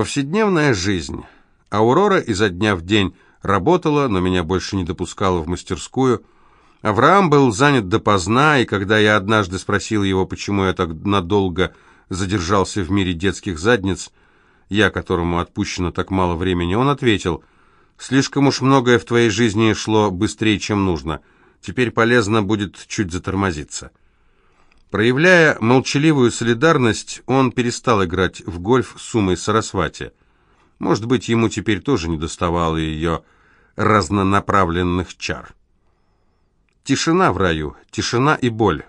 Повседневная жизнь. Аурора изо дня в день работала, но меня больше не допускала в мастерскую. Авраам был занят допоздна, и когда я однажды спросил его, почему я так надолго задержался в мире детских задниц, я, которому отпущено так мало времени, он ответил, «Слишком уж многое в твоей жизни шло быстрее, чем нужно. Теперь полезно будет чуть затормозиться». Проявляя молчаливую солидарность, он перестал играть в гольф с Умой Сарасвати. Может быть, ему теперь тоже не доставало ее разнонаправленных чар. Тишина в раю, тишина и боль.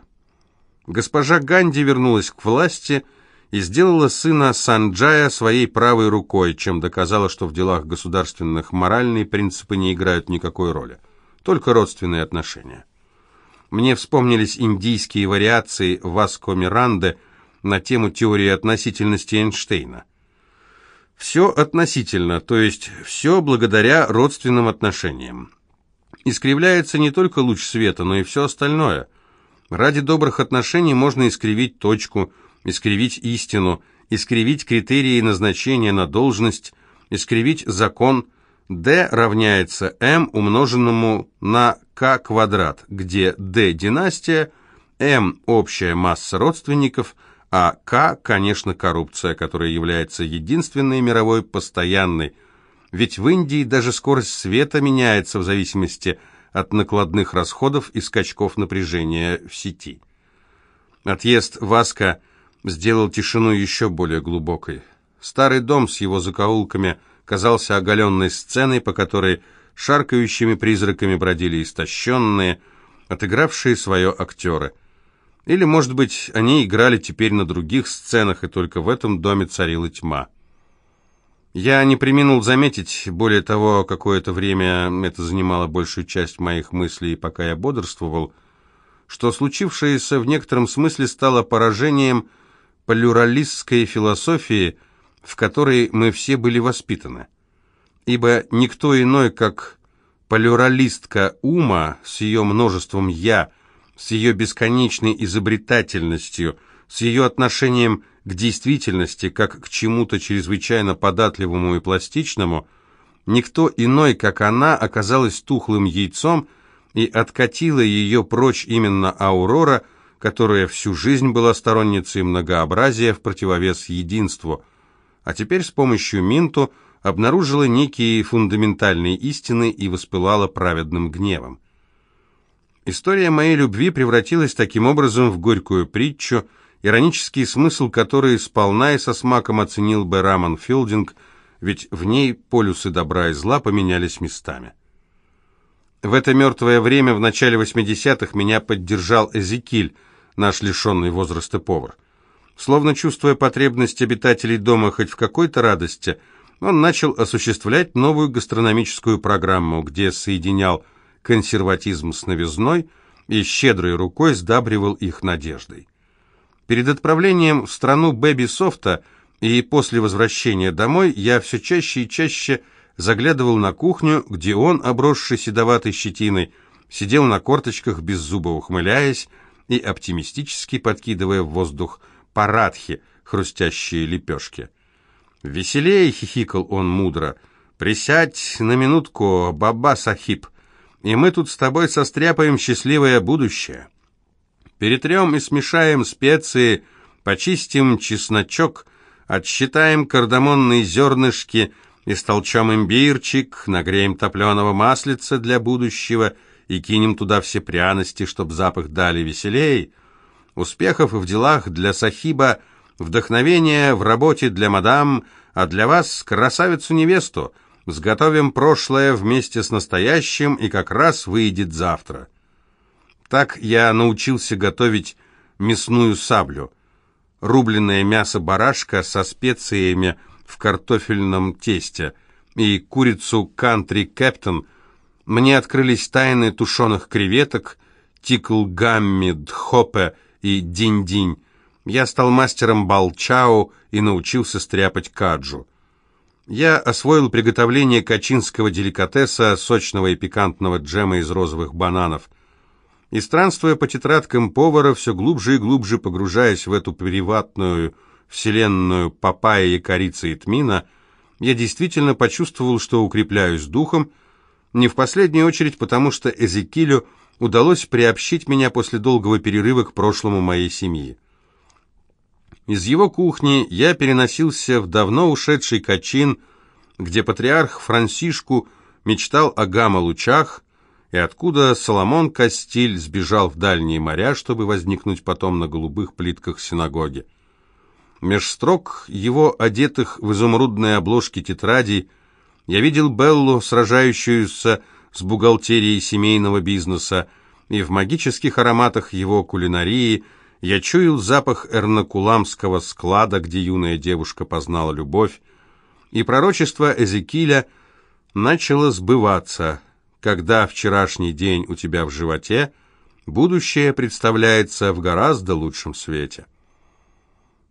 Госпожа Ганди вернулась к власти и сделала сына Санджая своей правой рукой, чем доказала, что в делах государственных моральные принципы не играют никакой роли, только родственные отношения. Мне вспомнились индийские вариации Васко Миранды на тему теории относительности Эйнштейна. Все относительно, то есть все благодаря родственным отношениям. Искривляется не только луч света, но и все остальное. Ради добрых отношений можно искривить точку, искривить истину, искривить критерии назначения на должность, искривить закон – d равняется m умноженному на k квадрат, где d – династия, m – общая масса родственников, а k, конечно, коррупция, которая является единственной мировой постоянной. Ведь в Индии даже скорость света меняется в зависимости от накладных расходов и скачков напряжения в сети. Отъезд Васка сделал тишину еще более глубокой. Старый дом с его закоулками – казался оголенной сценой, по которой шаркающими призраками бродили истощенные, отыгравшие свое актеры. Или, может быть, они играли теперь на других сценах, и только в этом доме царила тьма. Я не применил заметить, более того, какое-то время это занимало большую часть моих мыслей, пока я бодрствовал, что случившееся в некотором смысле стало поражением плюралистской философии – в которой мы все были воспитаны. Ибо никто иной, как плюралистка ума с ее множеством «я», с ее бесконечной изобретательностью, с ее отношением к действительности, как к чему-то чрезвычайно податливому и пластичному, никто иной, как она, оказалась тухлым яйцом и откатила ее прочь именно Аурора, которая всю жизнь была сторонницей многообразия в противовес единству – а теперь с помощью Минту обнаружила некие фундаментальные истины и воспылала праведным гневом. История моей любви превратилась таким образом в горькую притчу, иронический смысл которой сполна и со смаком оценил бы Раман Филдинг, ведь в ней полюсы добра и зла поменялись местами. В это мертвое время в начале 80-х меня поддержал Эзекиль, наш лишенный возраста повар. Словно чувствуя потребность обитателей дома хоть в какой-то радости, он начал осуществлять новую гастрономическую программу, где соединял консерватизм с новизной и щедрой рукой сдабривал их надеждой. Перед отправлением в страну Бэби Софта и после возвращения домой я все чаще и чаще заглядывал на кухню, где он, обросший седоватой щетиной, сидел на корточках, беззубо ухмыляясь и оптимистически подкидывая в воздух парадхи, хрустящие лепешки. «Веселее!» — хихикал он мудро. «Присядь на минутку, баба Сахиб, и мы тут с тобой состряпаем счастливое будущее. Перетрем и смешаем специи, почистим чесночок, отсчитаем кардамонные зернышки, истолчем имбирчик, нагреем топленого маслица для будущего и кинем туда все пряности, чтоб запах дали веселей». Успехов в делах для Сахиба, вдохновения в работе для мадам, а для вас красавицу-невесту. Сготовим прошлое вместе с настоящим, и как раз выйдет завтра. Так я научился готовить мясную саблю. Рубленное мясо барашка со специями в картофельном тесте и курицу кантри кэптон. Мне открылись тайны тушеных креветок, тикл гамми, дхопе и динь-динь. Я стал мастером балчао и научился стряпать каджу. Я освоил приготовление качинского деликатеса, сочного и пикантного джема из розовых бананов. И странствуя по тетрадкам повара, все глубже и глубже погружаясь в эту приватную вселенную папайи, корицы и тмина, я действительно почувствовал, что укрепляюсь духом, не в последнюю очередь потому, что Эзекилю удалось приобщить меня после долгого перерыва к прошлому моей семьи. Из его кухни я переносился в давно ушедший Качин, где патриарх Франсишку мечтал о гамма-лучах, и откуда Соломон Кастиль сбежал в дальние моря, чтобы возникнуть потом на голубых плитках синагоги. Меж строк его одетых в изумрудные обложки тетрадей я видел Беллу, сражающуюся с бухгалтерией семейного бизнеса, и в магических ароматах его кулинарии я чуял запах эрнакуламского склада, где юная девушка познала любовь, и пророчество Эзекииля начало сбываться, когда вчерашний день у тебя в животе, будущее представляется в гораздо лучшем свете.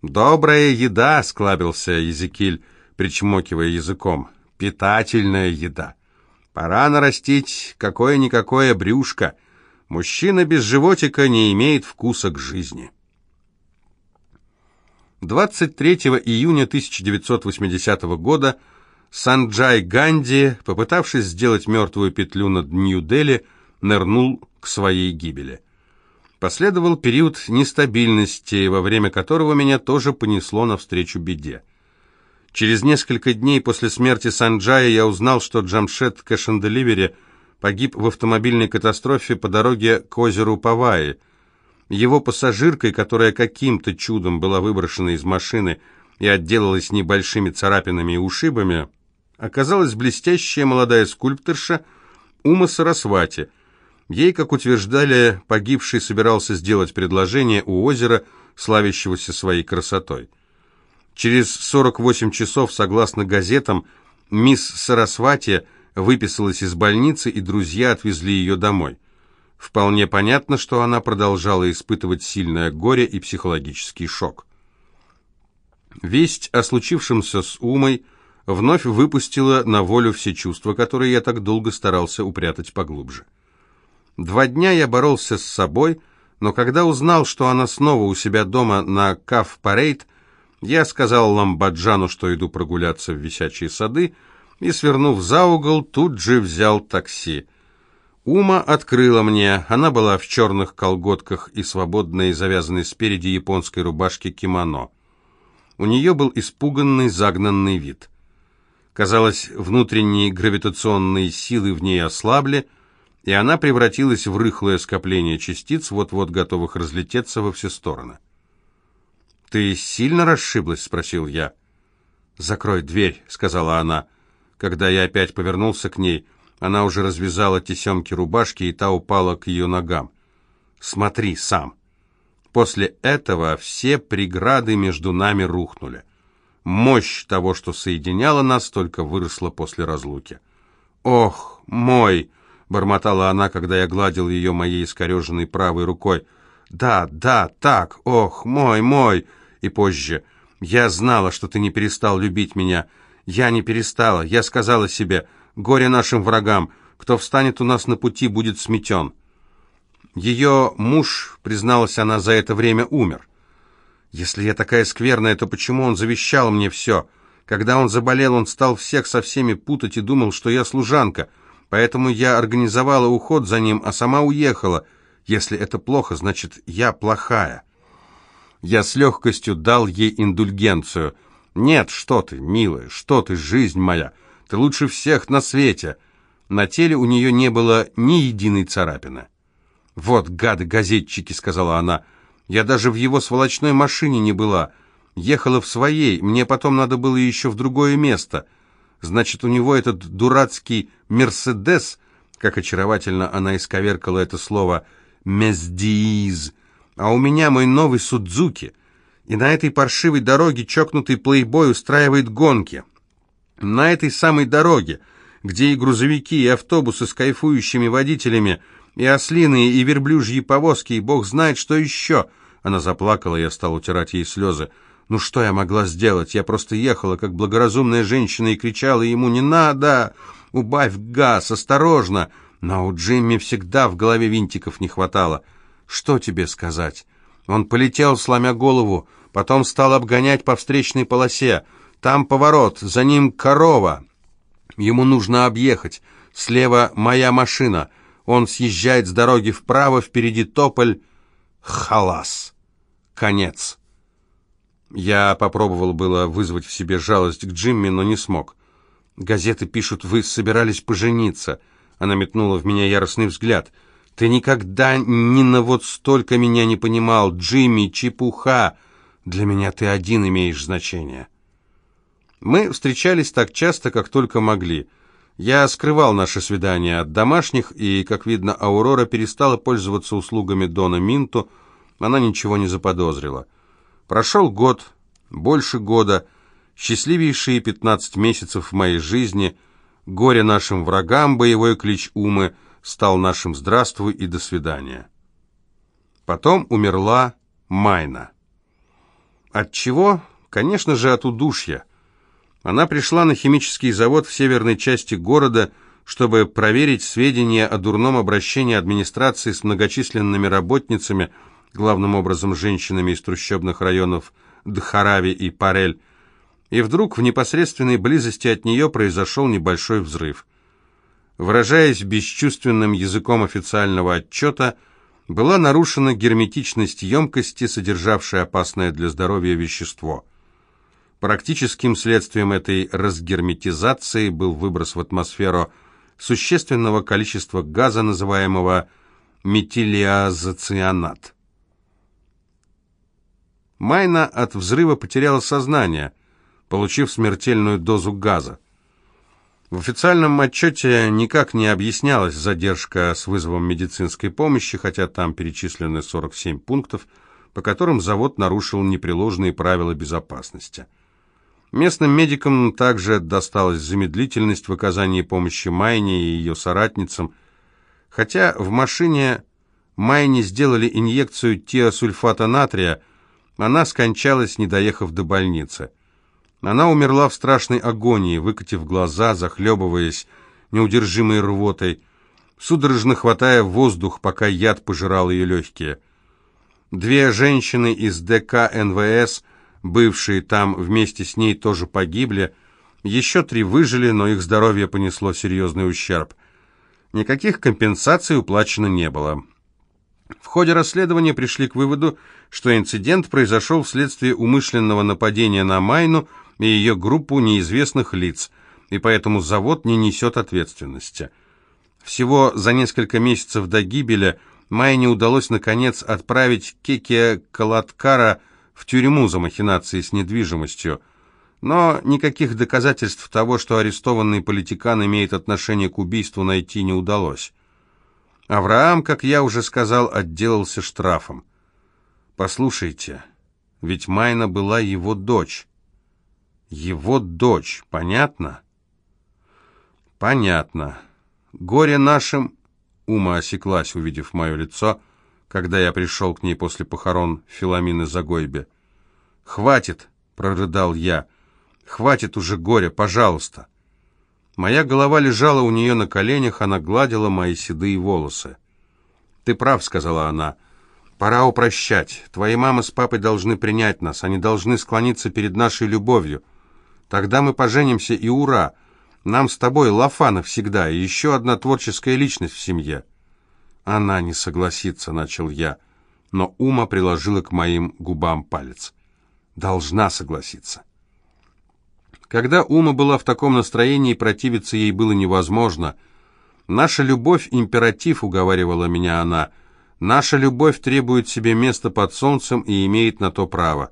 «Добрая еда!» — склабился Езекиль, причмокивая языком. «Питательная еда. Пора нарастить какое-никакое брюшко. Мужчина без животика не имеет вкуса к жизни». 23 июня 1980 года Санджай Ганди, попытавшись сделать мертвую петлю над Нью-Дели, нырнул к своей гибели. Последовал период нестабильности, во время которого меня тоже понесло навстречу беде. Через несколько дней после смерти Санджая я узнал, что Джамшет Кэшенделивери погиб в автомобильной катастрофе по дороге к озеру Паваи. Его пассажиркой, которая каким-то чудом была выброшена из машины и отделалась небольшими царапинами и ушибами, оказалась блестящая молодая скульпторша Ума Сарасвати – Ей, как утверждали, погибший собирался сделать предложение у озера, славящегося своей красотой. Через 48 часов, согласно газетам, мисс Сарасвати выписалась из больницы, и друзья отвезли ее домой. Вполне понятно, что она продолжала испытывать сильное горе и психологический шок. Весть о случившемся с Умой вновь выпустила на волю все чувства, которые я так долго старался упрятать поглубже. Два дня я боролся с собой, но когда узнал, что она снова у себя дома на Каф-парейд, я сказал Ламбаджану, что иду прогуляться в висячие сады, и, свернув за угол, тут же взял такси. Ума открыла мне, она была в черных колготках и свободной, завязанной спереди японской рубашке кимоно. У нее был испуганный, загнанный вид. Казалось, внутренние гравитационные силы в ней ослабли, и она превратилась в рыхлое скопление частиц, вот-вот готовых разлететься во все стороны. «Ты сильно расшиблась?» — спросил я. «Закрой дверь», — сказала она. Когда я опять повернулся к ней, она уже развязала тесемки рубашки, и та упала к ее ногам. «Смотри сам». После этого все преграды между нами рухнули. Мощь того, что соединяло нас, только выросла после разлуки. «Ох, мой!» бормотала она, когда я гладил ее моей искореженной правой рукой. «Да, да, так, ох, мой, мой!» И позже. «Я знала, что ты не перестал любить меня. Я не перестала. Я сказала себе, горе нашим врагам, кто встанет у нас на пути, будет сметен». Ее муж, призналась она, за это время умер. «Если я такая скверная, то почему он завещал мне все?» Когда он заболел, он стал всех со всеми путать и думал, что я служанка. Поэтому я организовала уход за ним, а сама уехала. Если это плохо, значит, я плохая. Я с легкостью дал ей индульгенцию. «Нет, что ты, милая, что ты, жизнь моя, ты лучше всех на свете». На теле у нее не было ни единой царапины. «Вот гады-газетчики», — сказала она, — «я даже в его сволочной машине не была. Ехала в своей, мне потом надо было еще в другое место». Значит, у него этот дурацкий «Мерседес», как очаровательно она исковеркала это слово, «Мездииз», а у меня мой новый Судзуки. И на этой паршивой дороге чокнутый плейбой устраивает гонки. На этой самой дороге, где и грузовики, и автобусы с кайфующими водителями, и ослиные, и верблюжьи повозки, и бог знает, что еще. Она заплакала, я стал утирать ей слезы. Ну что я могла сделать? Я просто ехала, как благоразумная женщина, и кричала ему «Не надо! Убавь газ! Осторожно!» Но у Джимми всегда в голове винтиков не хватало. Что тебе сказать? Он полетел, сломя голову, потом стал обгонять по встречной полосе. Там поворот, за ним корова. Ему нужно объехать. Слева моя машина. Он съезжает с дороги вправо, впереди тополь. Халас. Конец. Я попробовал было вызвать в себе жалость к Джимми, но не смог. «Газеты пишут, вы собирались пожениться». Она метнула в меня яростный взгляд. «Ты никогда ни на вот столько меня не понимал. Джимми, чепуха. Для меня ты один имеешь значение». Мы встречались так часто, как только могли. Я скрывал наше свидание от домашних, и, как видно, Аурора перестала пользоваться услугами Дона Минту. Она ничего не заподозрила. Прошел год, больше года, счастливейшие 15 месяцев в моей жизни, горе нашим врагам, боевой клич Умы, стал нашим «здравствуй» и «до свидания». Потом умерла Майна. От чего? Конечно же, от удушья. Она пришла на химический завод в северной части города, чтобы проверить сведения о дурном обращении администрации с многочисленными работницами, главным образом женщинами из трущобных районов Дхарави и Парель, и вдруг в непосредственной близости от нее произошел небольшой взрыв. Выражаясь бесчувственным языком официального отчета, была нарушена герметичность емкости, содержавшей опасное для здоровья вещество. Практическим следствием этой разгерметизации был выброс в атмосферу существенного количества газа, называемого метилиазоцианат. Майна от взрыва потеряла сознание, получив смертельную дозу газа. В официальном отчете никак не объяснялась задержка с вызовом медицинской помощи, хотя там перечислены 47 пунктов, по которым завод нарушил непреложные правила безопасности. Местным медикам также досталась замедлительность в оказании помощи Майне и ее соратницам, хотя в машине Майне сделали инъекцию тиосульфата натрия, она скончалась, не доехав до больницы. Она умерла в страшной агонии, выкатив глаза, захлебываясь неудержимой рвотой, судорожно хватая воздух, пока яд пожирал ее легкие. Две женщины из ДК НВС, бывшие там вместе с ней, тоже погибли. Еще три выжили, но их здоровье понесло серьезный ущерб. Никаких компенсаций уплачено не было. В ходе расследования пришли к выводу, что инцидент произошел вследствие умышленного нападения на Майну и ее группу неизвестных лиц, и поэтому завод не несет ответственности. Всего за несколько месяцев до гибели Майне удалось, наконец, отправить Кекия Калаткара в тюрьму за махинации с недвижимостью, но никаких доказательств того, что арестованный политикан имеет отношение к убийству, найти не удалось. Авраам, как я уже сказал, отделался штрафом. Послушайте, ведь Майна была его дочь. Его дочь, понятно? Понятно. Горе нашим... Ума осеклась, увидев мое лицо, когда я пришел к ней после похорон Филамины Загойбе. «Хватит!» — прорыдал я. «Хватит уже горя, пожалуйста!» Моя голова лежала у нее на коленях, она гладила мои седые волосы. «Ты прав», — сказала она. «Пора упрощать. Твои мама с папой должны принять нас, они должны склониться перед нашей любовью. Тогда мы поженимся, и ура! Нам с тобой лафа навсегда, и еще одна творческая личность в семье». «Она не согласится», — начал я, но Ума приложила к моим губам палец. «Должна согласиться». Когда Ума была в таком настроении, противиться ей было невозможно. «Наша любовь — императив», — уговаривала меня она. «Наша любовь требует себе места под солнцем и имеет на то право.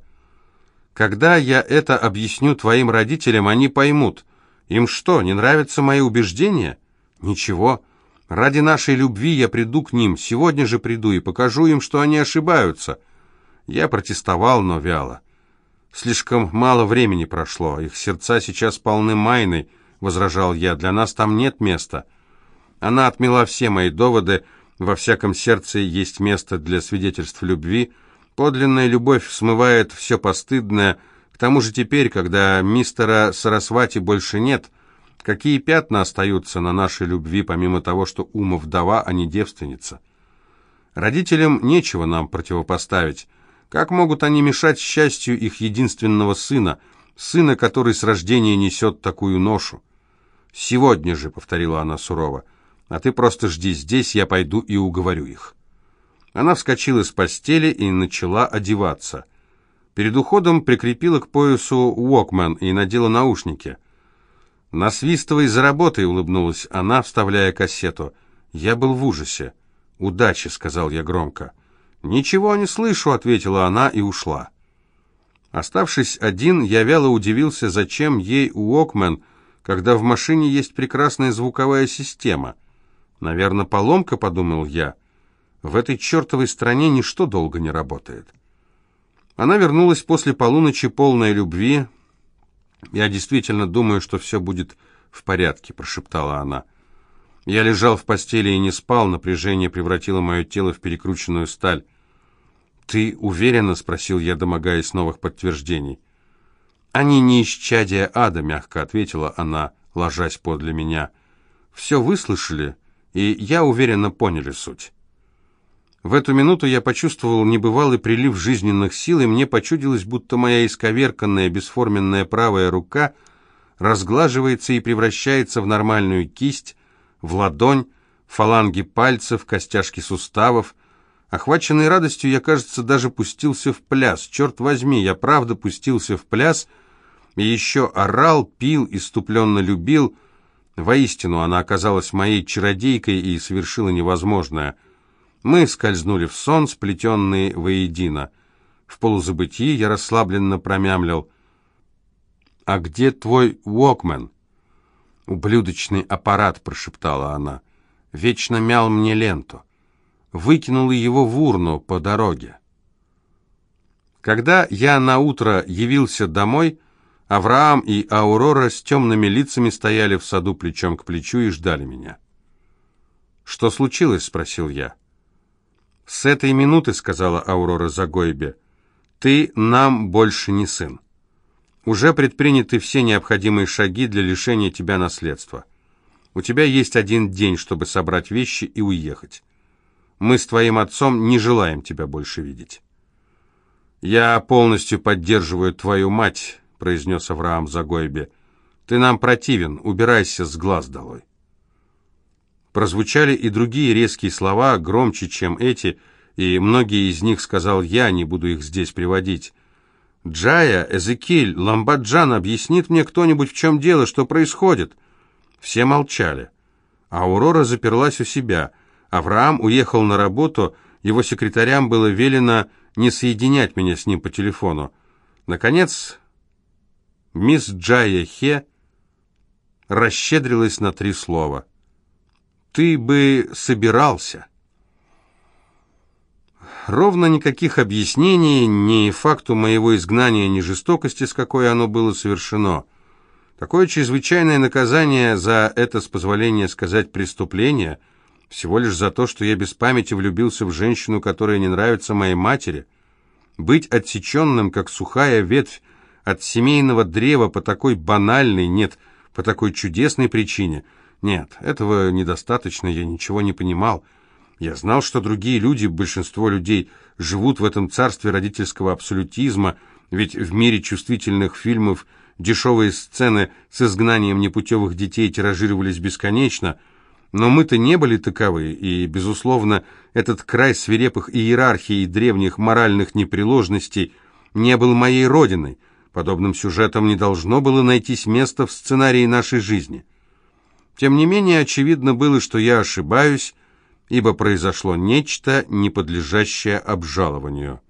Когда я это объясню твоим родителям, они поймут. Им что, не нравятся мои убеждения? Ничего. Ради нашей любви я приду к ним, сегодня же приду и покажу им, что они ошибаются». Я протестовал, но вяло. Слишком мало времени прошло, их сердца сейчас полны майной, возражал я, для нас там нет места. Она отмела все мои доводы, во всяком сердце есть место для свидетельств любви, подлинная любовь смывает все постыдное, к тому же теперь, когда мистера Сарасвати больше нет, какие пятна остаются на нашей любви, помимо того, что Ума вдова, а не девственница? Родителям нечего нам противопоставить, как могут они мешать счастью их единственного сына, сына, который с рождения несет такую ношу. «Сегодня же», — повторила она сурово, — «а ты просто жди здесь, я пойду и уговорю их». Она вскочила с постели и начала одеваться. Перед уходом прикрепила к поясу Уокмен и надела наушники. «Насвистывай за работой», — улыбнулась она, вставляя кассету. Я был в ужасе. «Удачи», — сказал я громко. «Ничего не слышу», — ответила она и ушла. Оставшись один, я вяло удивился, зачем ей Уокмен, когда в машине есть прекрасная звуковая система. «Наверное, поломка», — подумал я. «В этой чертовой стране ничто долго не работает». Она вернулась после полуночи полной любви. «Я действительно думаю, что все будет в порядке», — прошептала она. Я лежал в постели и не спал, напряжение превратило мое тело в перекрученную сталь. «Ты уверена?» — спросил я, домогаясь новых подтверждений. «Они не исчадия ада», — мягко ответила она, ложась подле меня. «Все выслушали, и я уверенно поняли суть». В эту минуту я почувствовал небывалый прилив жизненных сил, и мне почудилось, будто моя исковерканная бесформенная правая рука разглаживается и превращается в нормальную кисть, в ладонь, фаланги пальцев, костяшки суставов. Охваченный радостью, я, кажется, даже пустился в пляс. Черт возьми, я правда пустился в пляс и еще орал, пил, иступленно любил. Воистину, она оказалась моей чародейкой и совершила невозможное. Мы скользнули в сон, сплетенные воедино. В полузабытии я расслабленно промямлил. «А где твой Уокмен?» «Ублюдочный аппарат», — прошептала она. «Вечно мял мне ленту. Выкинула его в урну по дороге». Когда я наутро явился домой, Авраам и Аурора с темными лицами стояли в саду плечом к плечу и ждали меня. «Что случилось?» — спросил я. «С этой минуты, — сказала Аурора Загойбе, — ты нам больше не сын. Уже предприняты все необходимые шаги для лишения тебя наследства. У тебя есть один день, чтобы собрать вещи и уехать. Мы с твоим отцом не желаем тебя больше видеть». «Я полностью поддерживаю твою мать», — произнес Авраам Загойбе. «Ты нам противен, убирайся с глаз долой». Прозвучали и другие резкие слова, громче, чем эти, и многие из них сказал я, не буду их здесь приводить. «Джая, Эзекиль, Ламбаджан, объяснит мне кто-нибудь, в чем дело, что происходит?» Все молчали. Аурора заперлась у себя. Авраам уехал на работу, его секретарям было велено не соединять меня с ним по телефону. Наконец, мисс Джая Хе расщедрилась на три слова. «Ты бы собирался». Ровно никаких объяснений ни факту моего изгнания, ни жестокости, с какой оно было совершено. Такое чрезвычайное наказание за это, с позволения сказать, преступление, всего лишь за то, что я без памяти влюбился в женщину, которая не нравится моей матери. Быть отсеченным, как сухая ветвь, от семейного древа по такой банальной, нет, по такой чудесной причине. Нет, этого недостаточно, я ничего не понимал. Я знал, что другие люди, большинство людей, живут в этом царстве родительского абсолютизма, ведь в мире чувствительных фильмов дешевые сцены с изгнанием непутевых детей тиражировались бесконечно, но мы-то не были таковы, и, безусловно, этот край свирепых иерархий и древних моральных непреложностей не был моей родиной. Подобным сюжетом не должно было найтись место в сценарии нашей жизни. Тем не менее, очевидно было, что я ошибаюсь, ибо произошло нечто, не подлежащее обжалованию.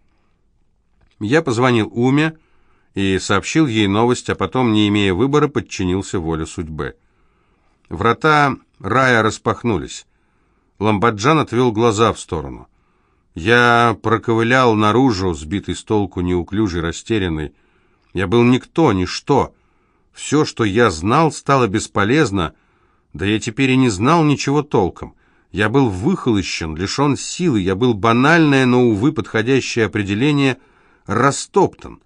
Я позвонил Уме и сообщил ей новость, а потом, не имея выбора, подчинился воле судьбы. Врата рая распахнулись. Ламбаджан отвел глаза в сторону. Я проковылял наружу, сбитый с толку, неуклюжий, растерянный. Я был никто, ничто. Все, что я знал, стало бесполезно, да я теперь и не знал ничего толком. Я был выхолощен, лишен силы, я был банальное, но, увы, подходящее определение растоптан.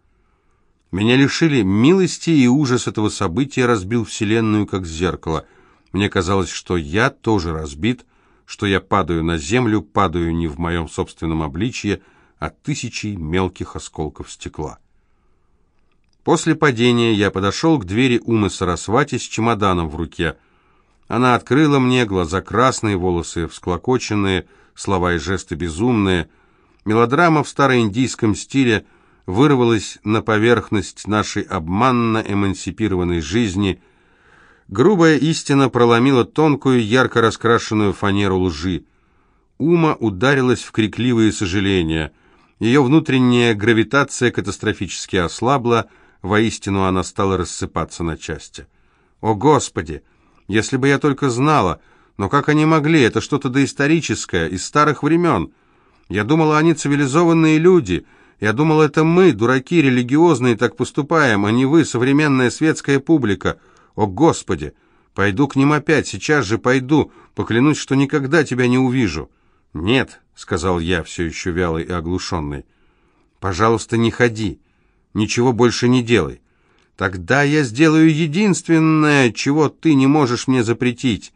Меня лишили милости, и ужас этого события разбил вселенную, как зеркало. Мне казалось, что я тоже разбит, что я падаю на землю, падаю не в моем собственном обличье, а тысячи мелких осколков стекла. После падения я подошел к двери Умы Сарасвати с чемоданом в руке. Она открыла мне, глаза красные, волосы всклокоченные, слова и жесты безумные. Мелодрама в староиндийском стиле вырвалась на поверхность нашей обманно-эмансипированной жизни. Грубая истина проломила тонкую, ярко раскрашенную фанеру лжи. Ума ударилась в крикливые сожаления. Ее внутренняя гравитация катастрофически ослабла, Воистину она стала рассыпаться на части. «О, Господи! Если бы я только знала! Но как они могли? Это что-то доисторическое, из старых времен. Я думала, они цивилизованные люди. Я думала, это мы, дураки религиозные, так поступаем, а не вы, современная светская публика. О, Господи! Пойду к ним опять, сейчас же пойду, поклянусь, что никогда тебя не увижу». «Нет», — сказал я, все еще вялый и оглушенный. «Пожалуйста, не ходи». Ничего больше не делай. Тогда я сделаю единственное, чего ты не можешь мне запретить,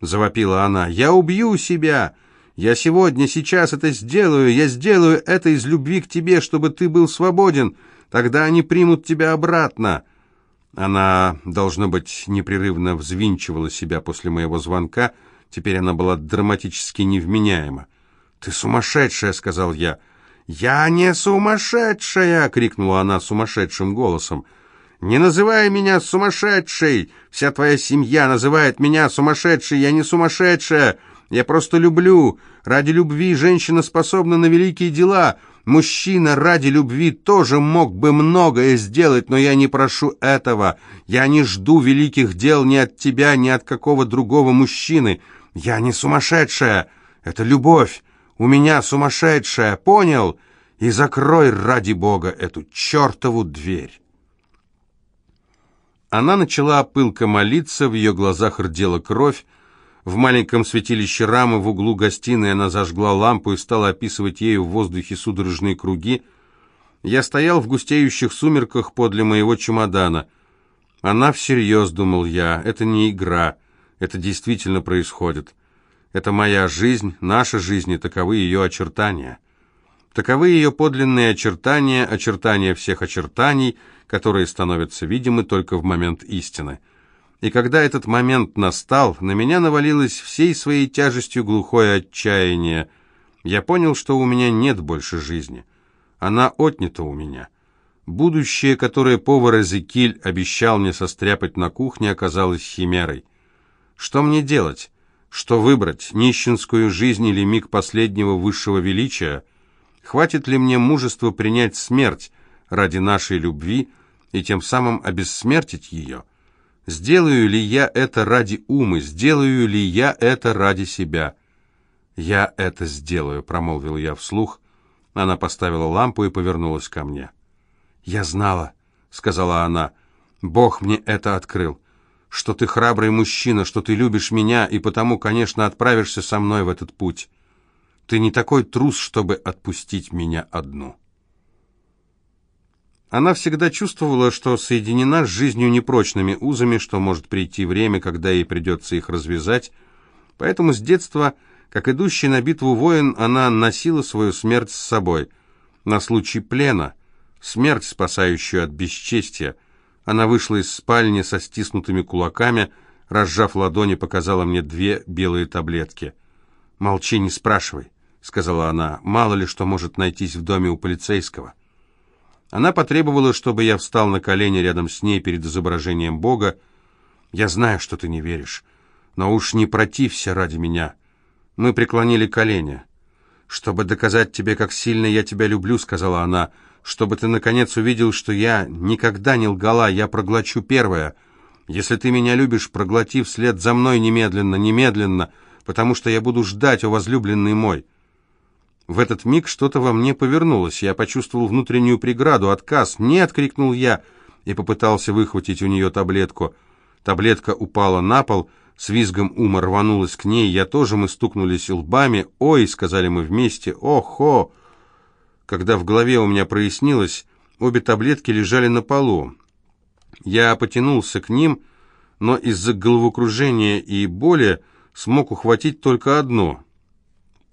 завопила она. Я убью себя. Я сегодня, сейчас это сделаю. Я сделаю это из любви к тебе, чтобы ты был свободен. Тогда они примут тебя обратно. Она, должно быть, непрерывно взвинчивала себя после моего звонка. Теперь она была драматически невменяема. «Ты сумасшедшая», — сказал я. «Я не сумасшедшая!» — крикнула она сумасшедшим голосом. «Не называй меня сумасшедшей! Вся твоя семья называет меня сумасшедшей! Я не сумасшедшая! Я просто люблю! Ради любви женщина способна на великие дела! Мужчина ради любви тоже мог бы многое сделать, но я не прошу этого! Я не жду великих дел ни от тебя, ни от какого другого мужчины! Я не сумасшедшая! Это любовь! У меня сумасшедшая, понял? И закрой ради бога эту чертову дверь. Она начала пылко молиться, в ее глазах рдела кровь. В маленьком святилище рамы в углу гостиной она зажгла лампу и стала описывать ею в воздухе судорожные круги. Я стоял в густеющих сумерках подле моего чемодана. Она всерьез, думал я, это не игра, это действительно происходит. Это моя жизнь, наша жизнь, и таковы ее очертания. Таковы ее подлинные очертания, очертания всех очертаний, которые становятся видимы только в момент истины. И когда этот момент настал, на меня навалилось всей своей тяжестью глухое отчаяние. Я понял, что у меня нет больше жизни. Она отнята у меня. Будущее, которое повар Эзекиль обещал мне состряпать на кухне, оказалось химерой. Что мне делать? Что выбрать, нищенскую жизнь или миг последнего высшего величия? Хватит ли мне мужества принять смерть ради нашей любви и тем самым обессмертить ее? Сделаю ли я это ради умы, сделаю ли я это ради себя? «Я это сделаю», — промолвил я вслух. Она поставила лампу и повернулась ко мне. «Я знала», — сказала она, — «Бог мне это открыл что ты храбрый мужчина, что ты любишь меня и потому, конечно, отправишься со мной в этот путь. Ты не такой трус, чтобы отпустить меня одну». Она всегда чувствовала, что соединена с жизнью непрочными узами, что может прийти время, когда ей придется их развязать, поэтому с детства, как идущий на битву воин, она носила свою смерть с собой, на случай плена, смерть, спасающую от бесчестия, она вышла из спальни со стиснутыми кулаками, разжав ладони, показала мне две белые таблетки. «Молчи, не спрашивай», — сказала она, — «мало ли что может найтись в доме у полицейского». Она потребовала, чтобы я встал на колени рядом с ней перед изображением Бога. «Я знаю, что ты не веришь, но уж не протився ради меня». Мы преклонили колени. «Чтобы доказать тебе, как сильно я тебя люблю», — сказала она, — чтобы ты, наконец, увидел, что я никогда не лгала, я проглочу первое. Если ты меня любишь, проглоти вслед за мной немедленно, немедленно, потому что я буду ждать, о возлюбленный мой». В этот миг что-то во мне повернулось, я почувствовал внутреннюю преграду, отказ. «Нет!» — крикнул я и попытался выхватить у нее таблетку. Таблетка упала на пол, с визгом ума рванулась к ней, я тоже, мы стукнулись лбами. «Ой!» — сказали мы вместе. «Охо!» Когда в голове у меня прояснилось, обе таблетки лежали на полу. Я потянулся к ним, но из-за головокружения и боли смог ухватить только одну.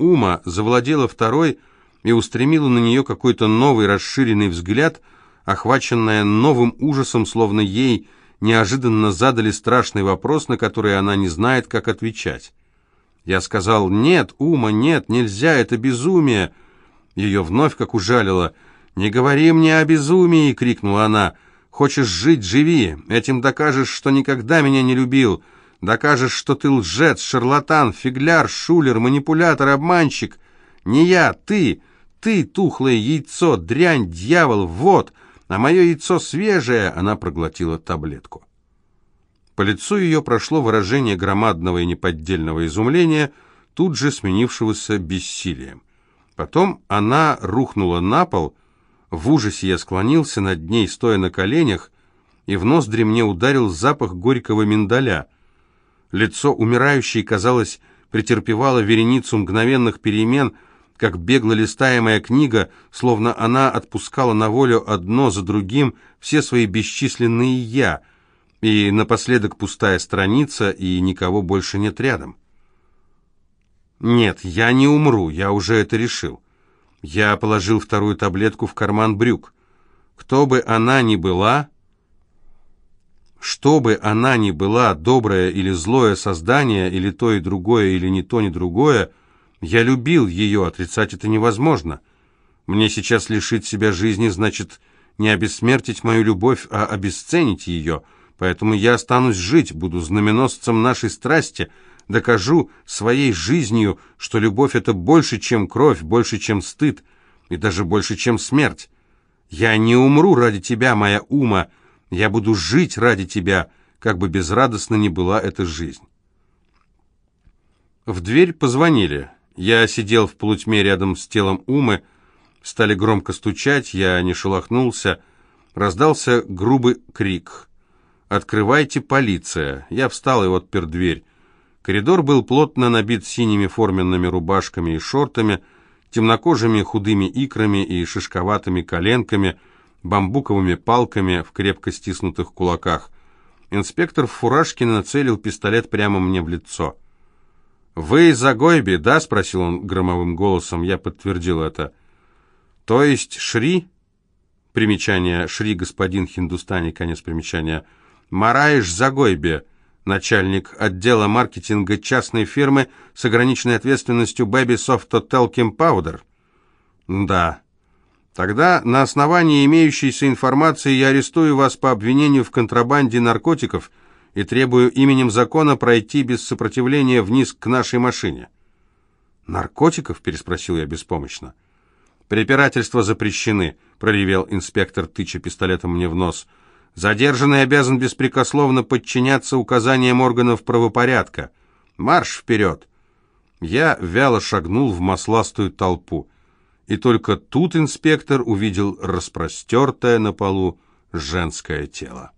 Ума завладела второй и устремила на нее какой-то новый расширенный взгляд, охваченная новым ужасом, словно ей неожиданно задали страшный вопрос, на который она не знает, как отвечать. Я сказал «Нет, Ума, нет, нельзя, это безумие!» Ее вновь как ужалило. «Не говори мне о безумии!» — крикнула она. «Хочешь жить — живи! Этим докажешь, что никогда меня не любил!» Докажешь, что ты лжец, шарлатан, фигляр, шулер, манипулятор, обманщик. Не я, ты, ты, тухлое яйцо, дрянь, дьявол, вот, а мое яйцо свежее, она проглотила таблетку. По лицу ее прошло выражение громадного и неподдельного изумления, тут же сменившегося бессилием. Потом она рухнула на пол, в ужасе я склонился над ней, стоя на коленях, и в ноздри мне ударил запах горького миндаля — Лицо умирающей, казалось, претерпевало вереницу мгновенных перемен, как бегло листаемая книга, словно она отпускала на волю одно за другим все свои бесчисленные «я», и напоследок пустая страница, и никого больше нет рядом. Нет, я не умру, я уже это решил. Я положил вторую таблетку в карман брюк. Кто бы она ни была, что бы она ни была, доброе или злое создание, или то и другое, или ни то, ни другое, я любил ее, отрицать это невозможно. Мне сейчас лишить себя жизни значит не обессмертить мою любовь, а обесценить ее, поэтому я останусь жить, буду знаменосцем нашей страсти, докажу своей жизнью, что любовь — это больше, чем кровь, больше, чем стыд, и даже больше, чем смерть. Я не умру ради тебя, моя ума, — я буду жить ради тебя, как бы безрадостна ни была эта жизнь. В дверь позвонили. Я сидел в полутьме рядом с телом Умы. Стали громко стучать, я не шелохнулся. Раздался грубый крик. «Открывайте, полиция!» Я встал и отпер дверь. Коридор был плотно набит синими форменными рубашками и шортами, темнокожими худыми икрами и шишковатыми коленками — бамбуковыми палками в крепко стиснутых кулаках. Инспектор в фуражке нацелил пистолет прямо мне в лицо. «Вы из Загойби, да?» — спросил он громовым голосом. Я подтвердил это. «То есть Шри?» Примечание «Шри, господин Хиндустани», конец примечания. «Мараиш Загойби, начальник отдела маркетинга частной фирмы с ограниченной ответственностью Baby Soft Hotel Kim Powder». «Да». Тогда на основании имеющейся информации я арестую вас по обвинению в контрабанде наркотиков и требую именем закона пройти без сопротивления вниз к нашей машине». «Наркотиков?» – переспросил я беспомощно. «Препирательства запрещены», – проревел инспектор, тыча пистолетом мне в нос. «Задержанный обязан беспрекословно подчиняться указаниям органов правопорядка. Марш вперед!» Я вяло шагнул в масластую толпу и только тут инспектор увидел распростертое на полу женское тело.